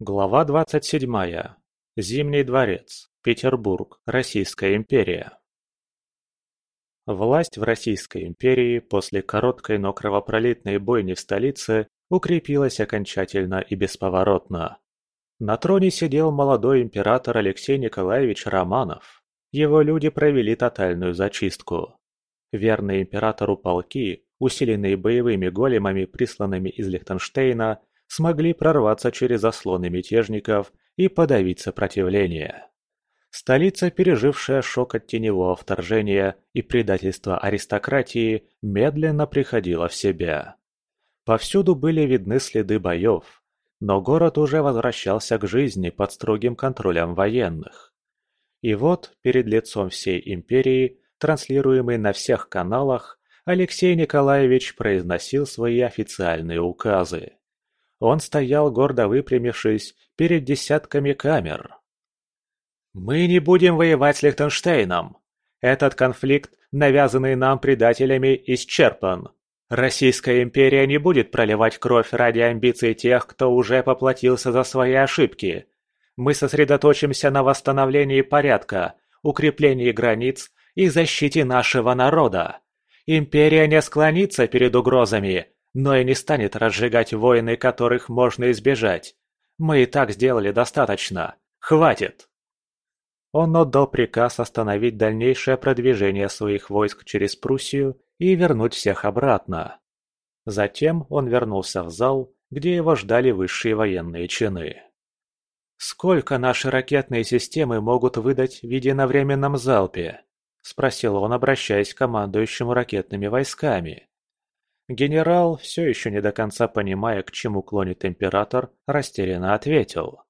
Глава двадцать седьмая. Зимний дворец. Петербург. Российская империя. Власть в Российской империи после короткой, но кровопролитной бойни в столице укрепилась окончательно и бесповоротно. На троне сидел молодой император Алексей Николаевич Романов. Его люди провели тотальную зачистку. Верные императору полки, усиленные боевыми големами, присланными из Лихтенштейна, смогли прорваться через заслоны мятежников и подавить сопротивление. Столица, пережившая шок от теневого вторжения и предательства аристократии, медленно приходила в себя. Повсюду были видны следы боев, но город уже возвращался к жизни под строгим контролем военных. И вот, перед лицом всей империи, транслируемый на всех каналах, Алексей Николаевич произносил свои официальные указы. Он стоял гордо выпрямившись перед десятками камер. «Мы не будем воевать с Лихтенштейном. Этот конфликт, навязанный нам предателями, исчерпан. Российская империя не будет проливать кровь ради амбиций тех, кто уже поплатился за свои ошибки. Мы сосредоточимся на восстановлении порядка, укреплении границ и защите нашего народа. Империя не склонится перед угрозами, но и не станет разжигать войны, которых можно избежать. Мы и так сделали достаточно. Хватит!» Он отдал приказ остановить дальнейшее продвижение своих войск через Пруссию и вернуть всех обратно. Затем он вернулся в зал, где его ждали высшие военные чины. «Сколько наши ракетные системы могут выдать в единовременном залпе?» – спросил он, обращаясь к командующему ракетными войсками. Генерал, все еще не до конца понимая, к чему клонит император, растерянно ответил.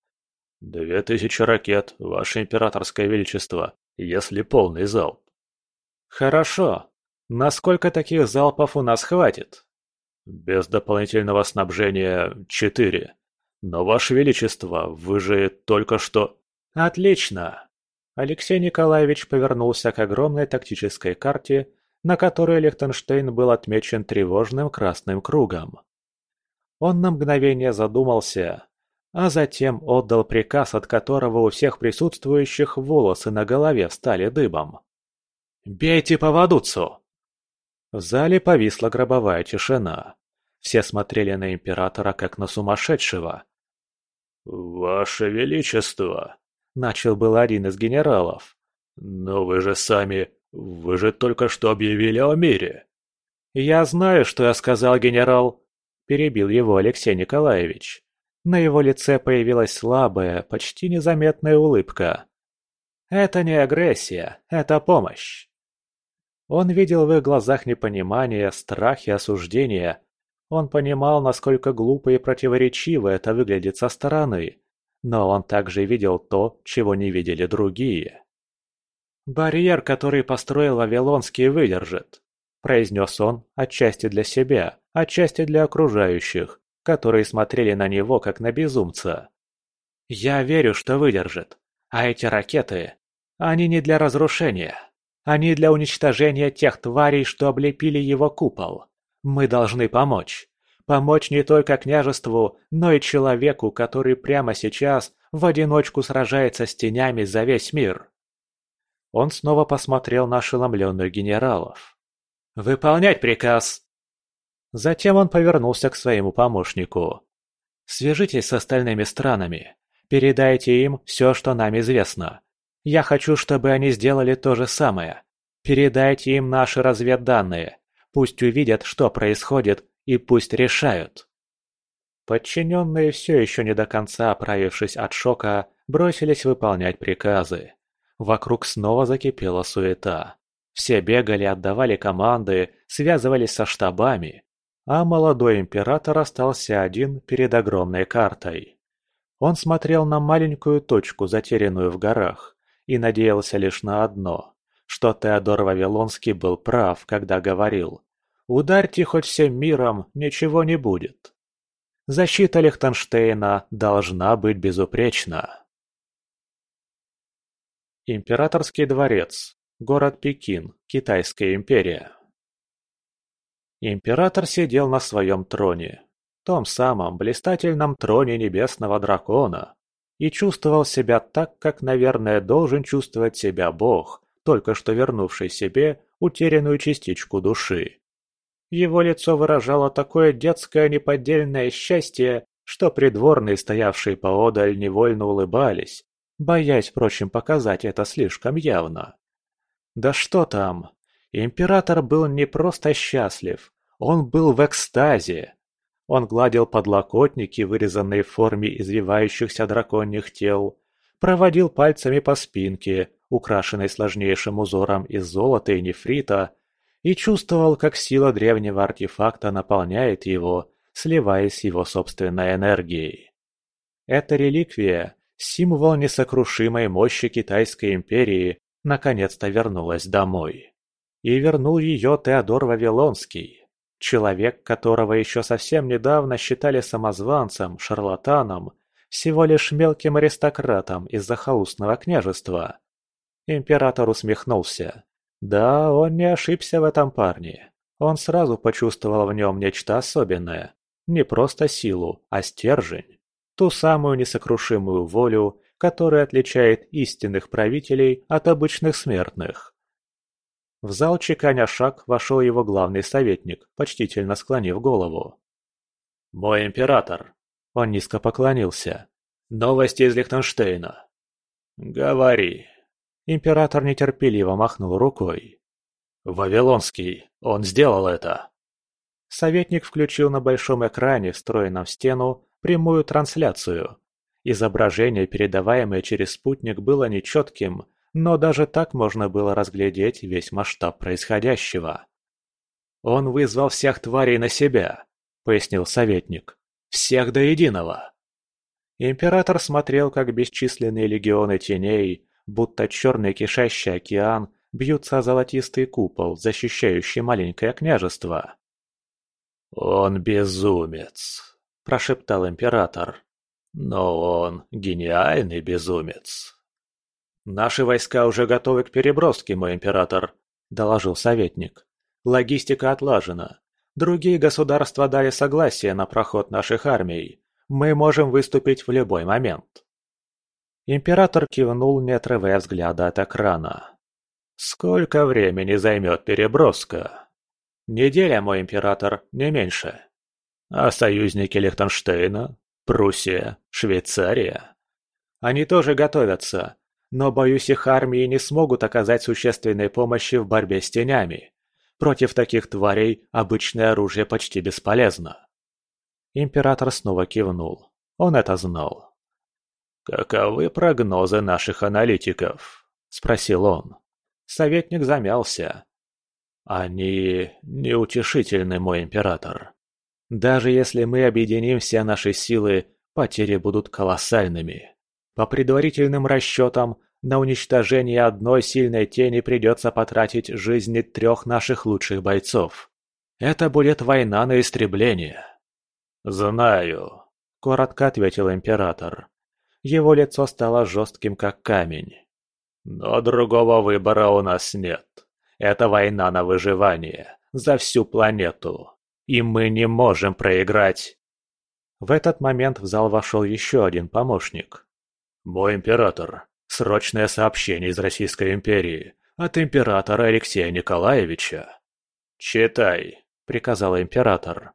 «Две тысячи ракет, ваше императорское величество, если полный залп». «Хорошо. Насколько таких залпов у нас хватит?» «Без дополнительного снабжения четыре. Но, ваше величество, вы же только что...» «Отлично!» Алексей Николаевич повернулся к огромной тактической карте, на которой Лихтенштейн был отмечен тревожным красным кругом. Он на мгновение задумался, а затем отдал приказ, от которого у всех присутствующих волосы на голове встали дыбом. «Бейте по Вадуцу!» В зале повисла гробовая тишина. Все смотрели на императора как на сумасшедшего. «Ваше Величество!» — начал был один из генералов. «Но вы же сами «Вы же только что объявили о мире!» «Я знаю, что я сказал, генерал!» – перебил его Алексей Николаевич. На его лице появилась слабая, почти незаметная улыбка. «Это не агрессия, это помощь!» Он видел в их глазах непонимание, страх и осуждение. Он понимал, насколько глупо и противоречиво это выглядит со стороны. Но он также видел то, чего не видели другие. «Барьер, который построил Вавилонский, выдержит», – произнес он, отчасти для себя, отчасти для окружающих, которые смотрели на него как на безумца. «Я верю, что выдержит. А эти ракеты, они не для разрушения. Они для уничтожения тех тварей, что облепили его купол. Мы должны помочь. Помочь не только княжеству, но и человеку, который прямо сейчас в одиночку сражается с тенями за весь мир. Он снова посмотрел на ошеломленных генералов. «Выполнять приказ!» Затем он повернулся к своему помощнику. «Свяжитесь с остальными странами. Передайте им все, что нам известно. Я хочу, чтобы они сделали то же самое. Передайте им наши разведданные. Пусть увидят, что происходит, и пусть решают». Подчиненные, все еще не до конца оправившись от шока, бросились выполнять приказы. Вокруг снова закипела суета. Все бегали, отдавали команды, связывались со штабами. А молодой император остался один перед огромной картой. Он смотрел на маленькую точку, затерянную в горах, и надеялся лишь на одно, что Теодор Вавилонский был прав, когда говорил «Ударьте хоть всем миром, ничего не будет». Защита Лихтенштейна должна быть безупречна. Императорский дворец. Город Пекин. Китайская империя. Император сидел на своем троне. том самом блистательном троне небесного дракона и чувствовал себя так, как, наверное, должен чувствовать себя Бог, только что вернувший себе утерянную частичку души. Его лицо выражало такое детское неподдельное счастье, что придворные, стоявшие поодаль, невольно улыбались, боясь, впрочем, показать это слишком явно. Да что там, император был не просто счастлив, он был в экстазе. Он гладил подлокотники, вырезанные в форме извивающихся драконьих тел, проводил пальцами по спинке, украшенной сложнейшим узором из золота и нефрита, и чувствовал, как сила древнего артефакта наполняет его, сливаясь с его собственной энергией. Эта реликвия, символ несокрушимой мощи Китайской империи, наконец-то вернулась домой. И вернул ее Теодор Вавилонский, человек, которого еще совсем недавно считали самозванцем, шарлатаном, всего лишь мелким аристократом из захолустного княжества. Император усмехнулся. Да, он не ошибся в этом парне. Он сразу почувствовал в нем нечто особенное. Не просто силу, а стержень. Ту самую несокрушимую волю, которая отличает истинных правителей от обычных смертных. В зал чеканя шаг вошел его главный советник, почтительно склонив голову. «Мой император!» Он низко поклонился. «Новости из Лихтенштейна!» «Говори!» Император нетерпеливо махнул рукой. «Вавилонский, он сделал это!» Советник включил на большом экране, встроенном в стену, прямую трансляцию. Изображение, передаваемое через спутник, было нечетким, но даже так можно было разглядеть весь масштаб происходящего. «Он вызвал всех тварей на себя», — пояснил советник. «Всех до единого». Император смотрел, как бесчисленные легионы теней, будто черный кишащий океан, бьются о золотистый купол, защищающий маленькое княжество. «Он безумец», – прошептал император. «Но он гениальный безумец». «Наши войска уже готовы к переброске, мой император», – доложил советник. «Логистика отлажена. Другие государства дали согласие на проход наших армий. Мы можем выступить в любой момент». Император кивнул, не отрывая взгляда от экрана. «Сколько времени займет переброска?» «Неделя, мой император, не меньше». «А союзники Лихтенштейна? Пруссия? Швейцария?» «Они тоже готовятся, но, боюсь, их армии не смогут оказать существенной помощи в борьбе с тенями. Против таких тварей обычное оружие почти бесполезно». Император снова кивнул. Он это знал. «Каковы прогнозы наших аналитиков?» – спросил он. Советник замялся. «Они неутешительны, мой император. Даже если мы объединим все наши силы, потери будут колоссальными. По предварительным расчетам, на уничтожение одной сильной тени придется потратить жизни трех наших лучших бойцов. Это будет война на истребление». «Знаю», – коротко ответил император. Его лицо стало жестким, как камень. «Но другого выбора у нас нет. Это война на выживание. За всю планету. И мы не можем проиграть!» В этот момент в зал вошел еще один помощник. «Мой император. Срочное сообщение из Российской империи. От императора Алексея Николаевича». «Читай», — приказал император.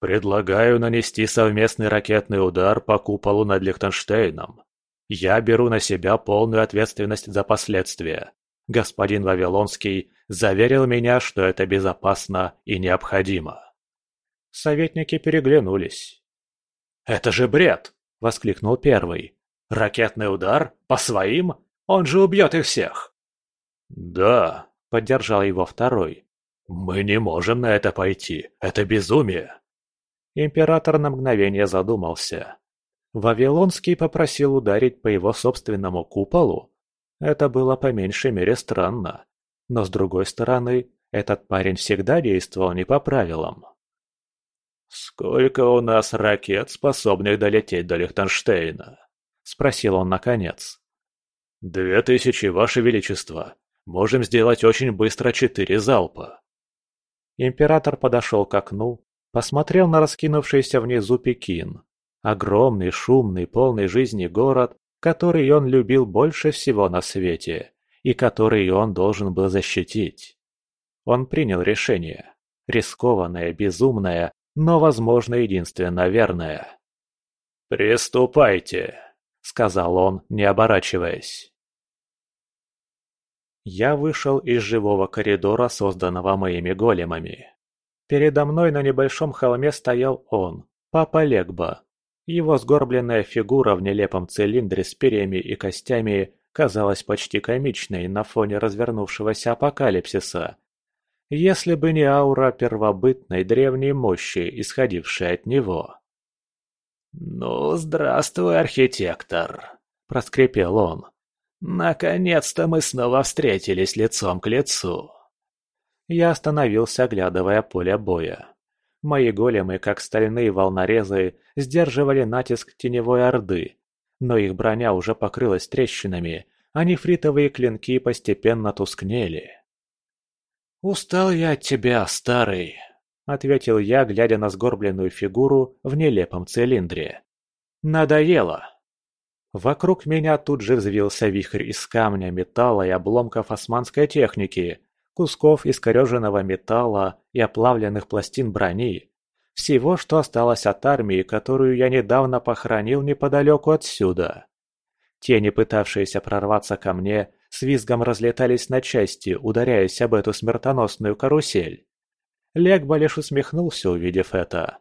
Предлагаю нанести совместный ракетный удар по куполу над Лихтенштейном. Я беру на себя полную ответственность за последствия. Господин Вавилонский заверил меня, что это безопасно и необходимо. Советники переглянулись. «Это же бред!» – воскликнул первый. «Ракетный удар? По своим? Он же убьет их всех!» «Да», – поддержал его второй. «Мы не можем на это пойти. Это безумие!» Император на мгновение задумался. Вавилонский попросил ударить по его собственному куполу? Это было по меньшей мере странно. Но с другой стороны, этот парень всегда действовал не по правилам. «Сколько у нас ракет, способных долететь до Лихтенштейна?» – спросил он наконец. «Две тысячи, Ваше Величество. Можем сделать очень быстро четыре залпа». Император подошел к окну, посмотрел на раскинувшийся внизу Пекин. Огромный, шумный, полный жизни город, который он любил больше всего на свете, и который он должен был защитить. Он принял решение. Рискованное, безумное, но, возможно, единственно верное. «Приступайте», — сказал он, не оборачиваясь. Я вышел из живого коридора, созданного моими големами. Передо мной на небольшом холме стоял он, папа Легба. Его сгорбленная фигура в нелепом цилиндре с перьями и костями казалась почти комичной на фоне развернувшегося апокалипсиса. Если бы не аура первобытной древней мощи, исходившей от него. «Ну, здравствуй, архитектор!» – проскрипел он. «Наконец-то мы снова встретились лицом к лицу!» Я остановился, оглядывая поле боя. Мои големы, как стальные волнорезы, сдерживали натиск теневой орды, но их броня уже покрылась трещинами, а нефритовые клинки постепенно тускнели. «Устал я от тебя, старый», — ответил я, глядя на сгорбленную фигуру в нелепом цилиндре. «Надоело». Вокруг меня тут же взвился вихрь из камня, металла и обломков османской техники, кусков искореженного металла и оплавленных пластин брони. Всего, что осталось от армии, которую я недавно похоронил неподалеку отсюда. Тени, пытавшиеся прорваться ко мне, с визгом разлетались на части, ударяясь об эту смертоносную карусель. Легба лишь усмехнулся, увидев это.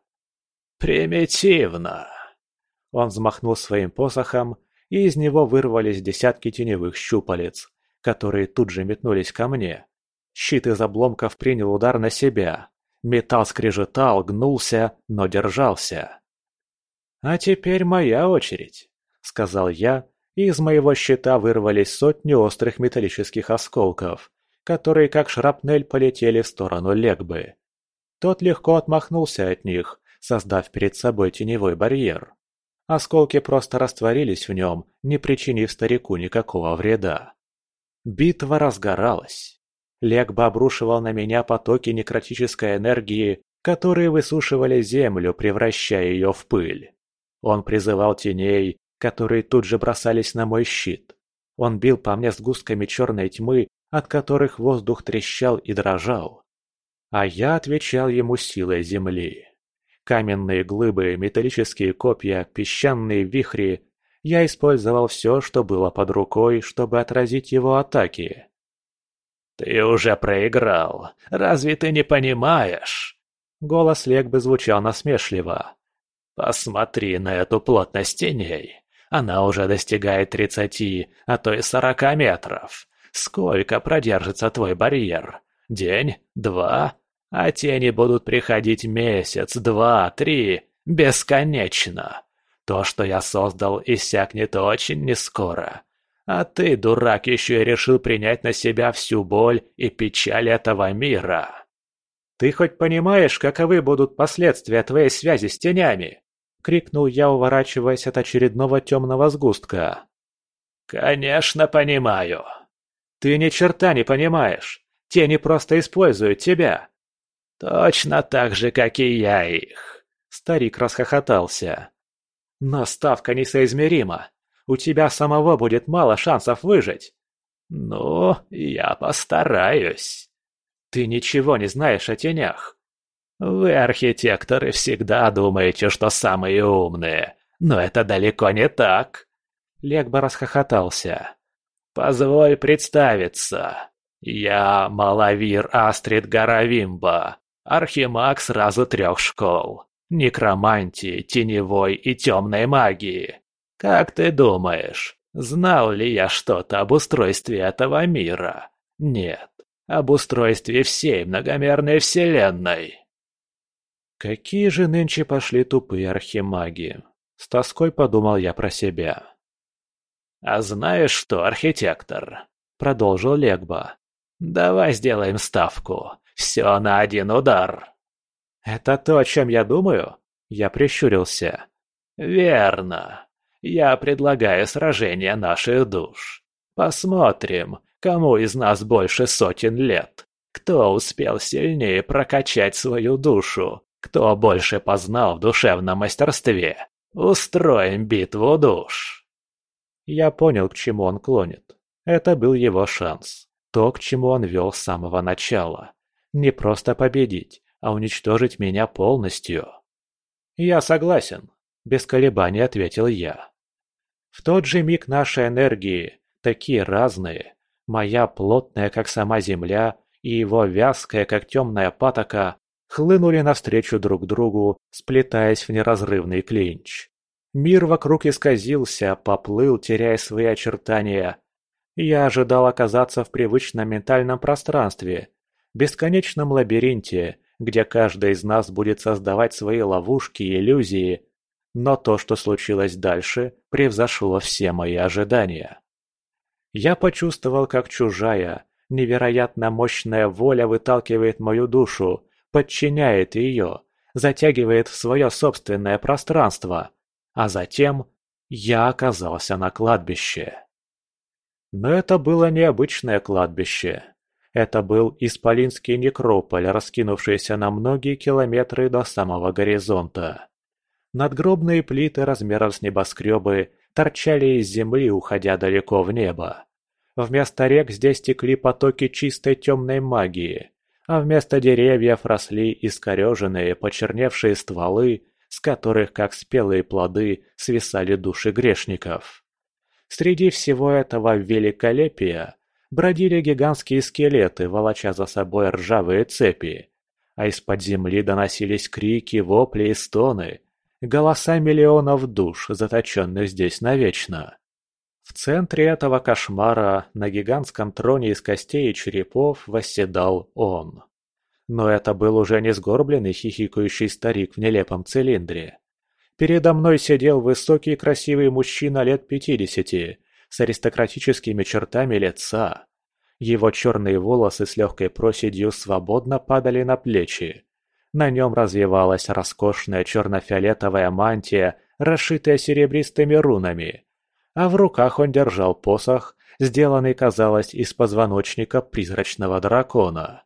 «Примитивно!» Он взмахнул своим посохом, и из него вырвались десятки теневых щупалец, которые тут же метнулись ко мне. Щит из обломков принял удар на себя. Металл скрежетал, гнулся, но держался. «А теперь моя очередь», — сказал я, и из моего щита вырвались сотни острых металлических осколков, которые как шрапнель полетели в сторону Легбы. Тот легко отмахнулся от них, создав перед собой теневой барьер. Осколки просто растворились в нем, не причинив старику никакого вреда. Битва разгоралась. Легба обрушивал на меня потоки некротической энергии, которые высушивали землю, превращая ее в пыль. Он призывал теней, которые тут же бросались на мой щит. Он бил по мне сгустками черной тьмы, от которых воздух трещал и дрожал. А я отвечал ему силой земли. Каменные глыбы, металлические копья, песчаные вихри. Я использовал все, что было под рукой, чтобы отразить его атаки. «Ты уже проиграл. Разве ты не понимаешь?» Голос Легбы звучал насмешливо. «Посмотри на эту плотность теней. Она уже достигает тридцати, а то и сорока метров. Сколько продержится твой барьер? День? Два? А тени будут приходить месяц, два, три, бесконечно. То, что я создал, иссякнет очень нескоро. А ты, дурак, еще и решил принять на себя всю боль и печаль этого мира. Ты хоть понимаешь, каковы будут последствия твоей связи с тенями? Крикнул я, уворачиваясь от очередного темного сгустка. Конечно, понимаю. Ты ни черта не понимаешь. Тени просто используют тебя. Точно так же, как и я их. Старик расхохотался. Но ставка несоизмерима. У тебя самого будет мало шансов выжить. Ну, я постараюсь. Ты ничего не знаешь о тенях. Вы, архитекторы, всегда думаете, что самые умные, но это далеко не так. Легба расхохотался. Позволь представиться. Я Малавир Астрид Гаравимба, архимаг сразу трех школ. Некромантии, теневой и темной магии. Как ты думаешь, знал ли я что-то об устройстве этого мира? Нет, об устройстве всей многомерной вселенной. Какие же нынче пошли тупые архимаги? С тоской подумал я про себя. «А знаешь что, архитектор?» — продолжил Легба. «Давай сделаем ставку. Все на один удар». «Это то, о чем я думаю?» Я прищурился. «Верно. Я предлагаю сражение наших душ. Посмотрим, кому из нас больше сотен лет. Кто успел сильнее прокачать свою душу, Кто больше познал в душевном мастерстве? Устроим битву душ!» Я понял, к чему он клонит. Это был его шанс. То, к чему он вел с самого начала. Не просто победить, а уничтожить меня полностью. «Я согласен», – без колебаний ответил я. В тот же миг наши энергии, такие разные, моя плотная, как сама земля, и его вязкая, как темная патока, хлынули навстречу друг другу, сплетаясь в неразрывный клинч. Мир вокруг исказился, поплыл, теряя свои очертания. Я ожидал оказаться в привычном ментальном пространстве, бесконечном лабиринте, где каждый из нас будет создавать свои ловушки и иллюзии, но то, что случилось дальше, превзошло все мои ожидания. Я почувствовал, как чужая, невероятно мощная воля выталкивает мою душу, подчиняет ее, затягивает в свое собственное пространство, а затем я оказался на кладбище. Но это было необычное кладбище. Это был Исполинский некрополь, раскинувшийся на многие километры до самого горизонта. Надгробные плиты размером с небоскребы торчали из земли, уходя далеко в небо. Вместо рек здесь текли потоки чистой темной магии, а вместо деревьев росли искореженные, почерневшие стволы, с которых, как спелые плоды, свисали души грешников. Среди всего этого великолепия бродили гигантские скелеты, волоча за собой ржавые цепи, а из-под земли доносились крики, вопли и стоны, голоса миллионов душ, заточенных здесь навечно. В центре этого кошмара на гигантском троне из костей и черепов восседал он. Но это был уже не сгорбленный хихикающий старик в нелепом цилиндре. Передо мной сидел высокий красивый мужчина лет пятидесяти, с аристократическими чертами лица. Его черные волосы с легкой проседью свободно падали на плечи. На нем развивалась роскошная черно-фиолетовая мантия, расшитая серебристыми рунами. А в руках он держал посох, сделанный, казалось, из позвоночника призрачного дракона.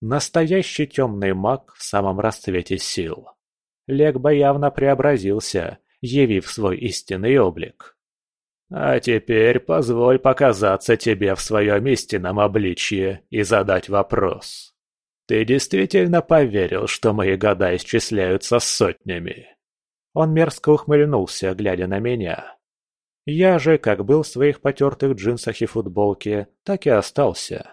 Настоящий темный маг в самом расцвете сил. Легба явно преобразился, явив свой истинный облик. «А теперь позволь показаться тебе в своем истинном обличье и задать вопрос. Ты действительно поверил, что мои года исчисляются сотнями?» Он мерзко ухмыльнулся, глядя на меня. Я же, как был в своих потертых джинсах и футболке, так и остался.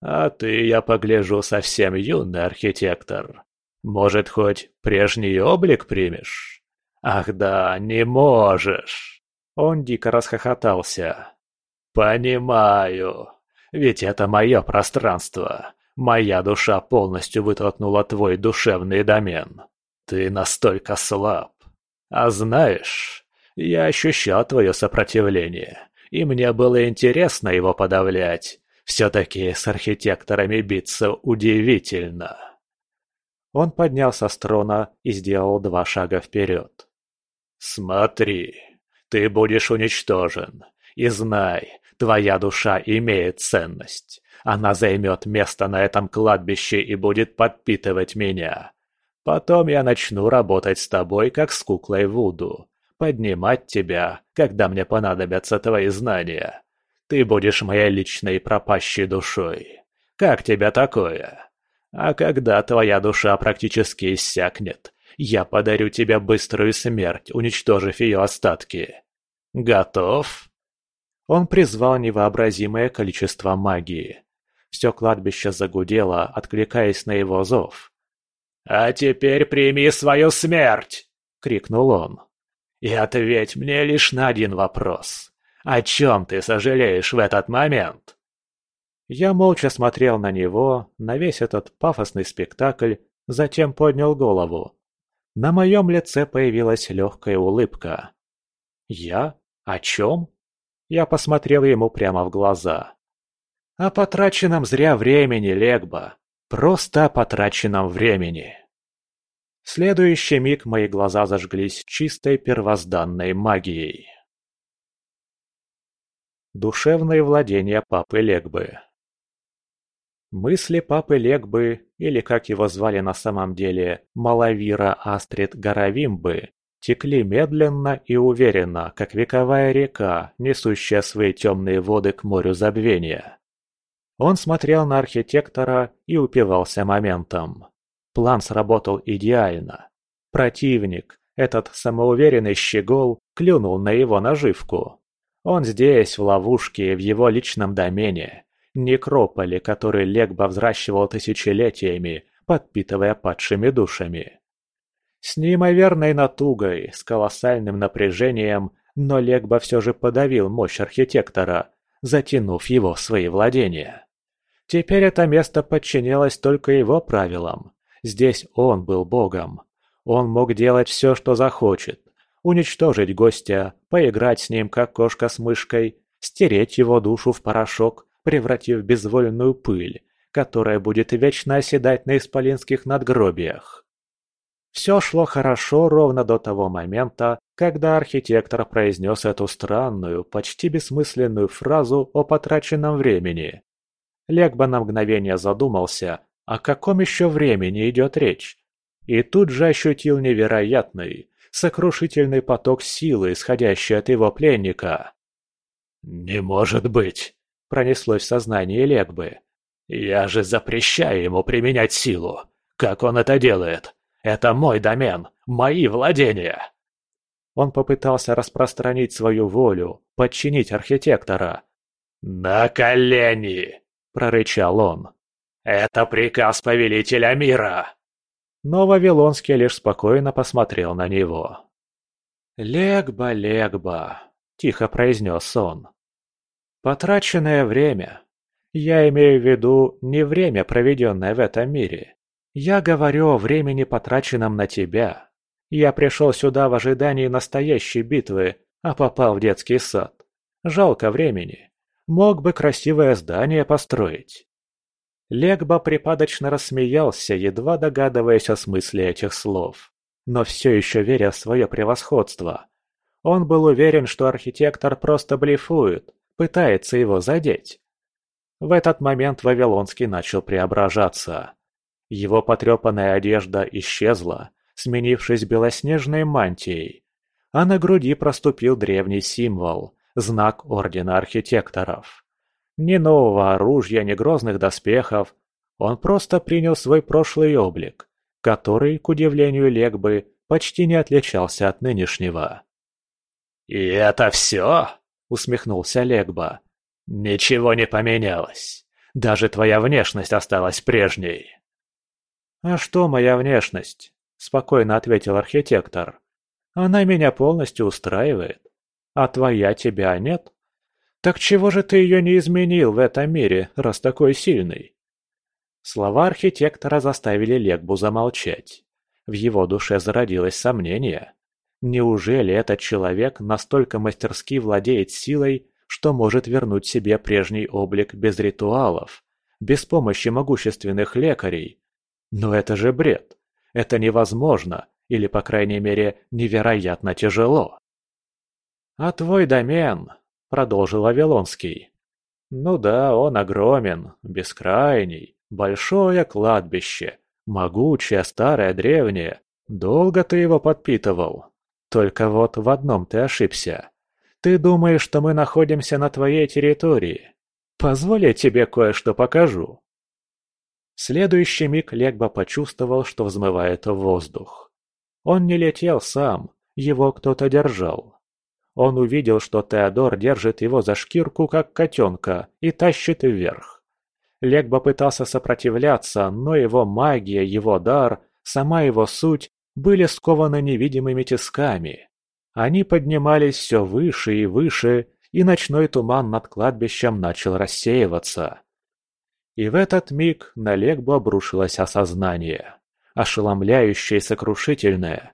«А ты, я погляжу, совсем юный архитектор. Может, хоть прежний облик примешь? Ах да, не можешь!» Он дико расхохотался. «Понимаю. Ведь это мое пространство. Моя душа полностью вытолкнула твой душевный домен. Ты настолько слаб. А знаешь, я ощущал твое сопротивление, и мне было интересно его подавлять. Все-таки с архитекторами биться удивительно. Он поднялся с трона и сделал два шага вперед. «Смотри, ты будешь уничтожен. И знай, твоя душа имеет ценность. Она займет место на этом кладбище и будет подпитывать меня. Потом я начну работать с тобой, как с куклой Вуду. Поднимать тебя, когда мне понадобятся твои знания. Ты будешь моей личной пропащей душой. Как тебе такое? А когда твоя душа практически иссякнет, я подарю тебе быструю смерть, уничтожив ее остатки. Готов?» Он призвал невообразимое количество магии. Все кладбище загудело, откликаясь на его зов. «А теперь прими свою смерть!» — крикнул он. «И ответь мне лишь на один вопрос. О чем ты сожалеешь в этот момент?» Я молча смотрел на него, на весь этот пафосный спектакль, затем поднял голову. На моем лице появилась легкая улыбка. «Я? О чем?» Я посмотрел ему прямо в глаза. «О потраченном зря времени, Легба. Просто о потраченном времени». В следующий миг мои глаза зажглись чистой первозданной магией. Душевные владения папы Легбы Мысли папы Легбы, или как его звали на самом деле, Малавира Астрид Горовимбы, текли медленно и уверенно, как вековая река, несущая свои темные воды к морю забвения. Он смотрел на архитектора и упивался моментом. План сработал идеально. Противник, этот самоуверенный щегол, клюнул на его наживку. Он здесь, в ловушке, в его личном домене. Некрополе, который Легба взращивал тысячелетиями, подпитывая падшими душами. С неимоверной натугой, с колоссальным напряжением, но Легба все же подавил мощь архитектора, затянув его в свои владения. Теперь это место подчинялось только его правилам. Здесь он был богом. Он мог делать все, что захочет. Уничтожить гостя, поиграть с ним, как кошка с мышкой, стереть его душу в порошок, превратив в безвольную пыль, которая будет вечно оседать на исполинских надгробиях. Все шло хорошо ровно до того момента, когда архитектор произнес эту странную, почти бессмысленную фразу о потраченном времени. Легба на мгновение задумался, о каком еще времени идет речь, и тут же ощутил невероятный, сокрушительный поток силы, исходящий от его пленника. «Не может быть!» Пронеслось в сознании Легбы. «Я же запрещаю ему применять силу! Как он это делает? Это мой домен, мои владения!» Он попытался распространить свою волю, подчинить архитектора. «На колени!» – прорычал он. «Это приказ повелителя мира!» Но Вавилонский лишь спокойно посмотрел на него. «Легба, Легба!» – тихо произнес он. Потраченное время. Я имею в виду не время, проведенное в этом мире. Я говорю о времени, потраченном на тебя. Я пришел сюда в ожидании настоящей битвы, а попал в детский сад. Жалко времени. Мог бы красивое здание построить. Легба припадочно рассмеялся, едва догадываясь о смысле этих слов, но все еще веря в свое превосходство. Он был уверен, что архитектор просто блефует, пытается его задеть. В этот момент Вавилонский начал преображаться. Его потрепанная одежда исчезла, сменившись белоснежной мантией, а на груди проступил древний символ – знак Ордена Архитекторов. Ни нового оружия, ни грозных доспехов, он просто принял свой прошлый облик, который, к удивлению Легбы, почти не отличался от нынешнего. «И это все?» — усмехнулся Легба. «Ничего не поменялось. Даже твоя внешность осталась прежней». «А что моя внешность?» — спокойно ответил архитектор. «Она меня полностью устраивает. А твоя тебя нет? Так чего же ты ее не изменил в этом мире, раз такой сильный?» Слова архитектора заставили Легбу замолчать. В его душе зародилось сомнение. Неужели этот человек настолько мастерски владеет силой, что может вернуть себе прежний облик без ритуалов, без помощи могущественных лекарей? Но это же бред. Это невозможно, или, по крайней мере, невероятно тяжело. «А твой домен», — продолжил Вавилонский. «Ну да, он огромен, бескрайний, большое кладбище, могучее, старое, древнее. Долго ты его подпитывал, только вот в одном ты ошибся. Ты думаешь, что мы находимся на твоей территории. Позволь я тебе кое-что покажу. Следующий миг Легба почувствовал, что взмывает в воздух. Он не летел сам, его кто-то держал. Он увидел, что Теодор держит его за шкирку, как котенка, и тащит вверх. Легба пытался сопротивляться, но его магия, его дар, сама его суть были скованы невидимыми тисками. Они поднимались все выше и выше, и ночной туман над кладбищем начал рассеиваться. И в этот миг на Легбу обрушилось осознание, ошеломляющее и сокрушительное.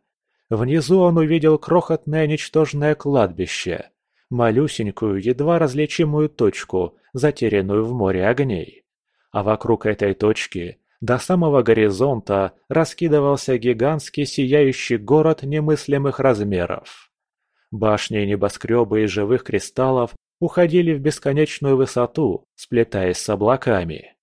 Внизу он увидел крохотное ничтожное кладбище, малюсенькую, едва различимую точку, затерянную в море огней. А вокруг этой точки до самого горизонта раскидывался гигантский сияющий город немыслимых размеров. Башни и небоскребы из живых кристаллов уходили в бесконечную высоту, сплетаясь с облаками.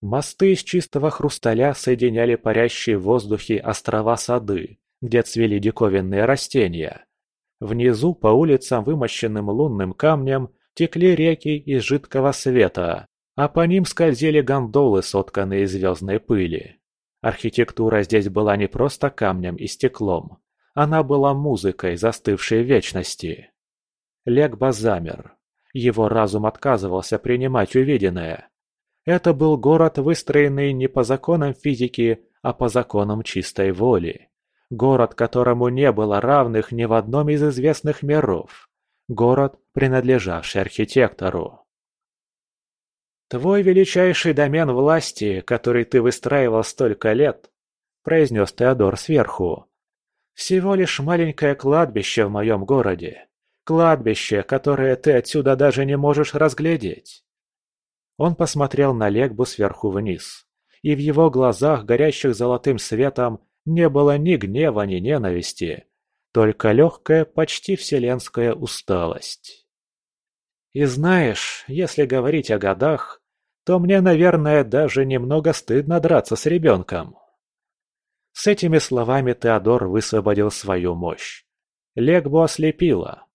Мосты из чистого хрусталя соединяли парящие в воздухе острова-сады, где цвели диковинные растения. Внизу по улицам, вымощенным лунным камнем, текли реки из жидкого света, а по ним скользили гондолы, сотканные из звездной пыли. Архитектура здесь была не просто камнем и стеклом. Она была музыкой, застывшей вечности. Легба замер. Его разум отказывался принимать увиденное. Это был город, выстроенный не по законам физики, а по законам чистой воли. Город, которому не было равных ни в одном из известных миров. Город, принадлежавший архитектору. «Твой величайший домен власти, который ты выстраивал столько лет», – произнес Теодор сверху. «Всего лишь маленькое кладбище в моем городе. Кладбище, которое ты отсюда даже не можешь разглядеть». Он посмотрел на Легбу сверху вниз, и в его глазах, горящих золотым светом, не было ни гнева, ни ненависти, только легкая, почти вселенская усталость. И знаешь, если говорить о годах, то мне, наверное, даже немного стыдно драться с ребенком. С этими словами Теодор высвободил свою мощь. Легбу ослепило.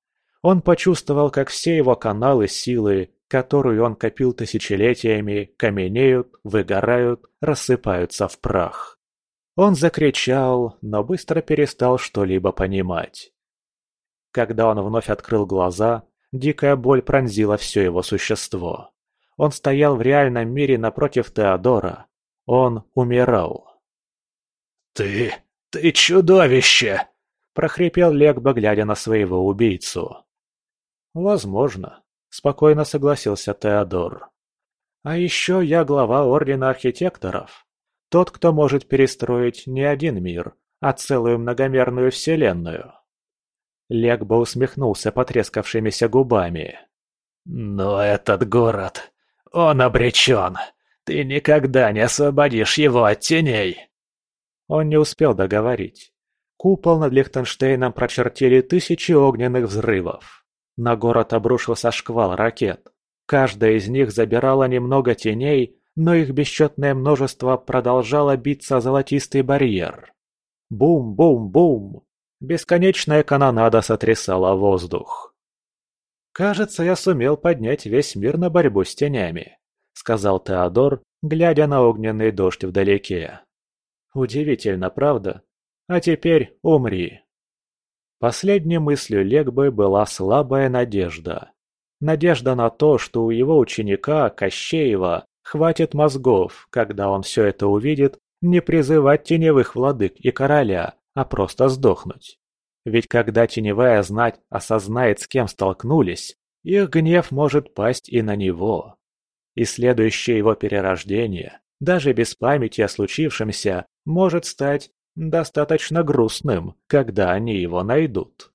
Он почувствовал, как все его каналы силы, которую он копил тысячелетиями, каменеют, выгорают, рассыпаются в прах. Он закричал, но быстро перестал что-либо понимать. Когда он вновь открыл глаза, дикая боль пронзила все его существо. Он стоял в реальном мире напротив Теодора. Он умирал. «Ты... ты чудовище!» – прохрипел Легба, глядя на своего убийцу. «Возможно», – спокойно согласился Теодор. «А еще я глава Ордена Архитекторов. Тот, кто может перестроить не один мир, а целую многомерную вселенную. Легбо усмехнулся потрескавшимися губами. «Но этот город, он обречен. Ты никогда не освободишь его от теней!» Он не успел договорить. Купол над Лихтенштейном прочертили тысячи огненных взрывов. На город обрушился шквал ракет. Каждая из них забирала немного теней, но их бесчетное множество продолжало биться о золотистый барьер. Бум-бум-бум! Бесконечная канонада сотрясала воздух. «Кажется, я сумел поднять весь мир на борьбу с тенями», — сказал Теодор, глядя на огненный дождь вдалеке. «Удивительно, правда? А теперь умри». Последней мыслью Легбы была слабая надежда. Надежда на то, что у его ученика, Кощеева, Хватит мозгов, когда он все это увидит, не призывать теневых владык и короля, а просто сдохнуть. Ведь когда теневая знать осознает, с кем столкнулись, их гнев может пасть и на него. И следующее его перерождение, даже без памяти о случившемся, может стать достаточно грустным, когда они его найдут.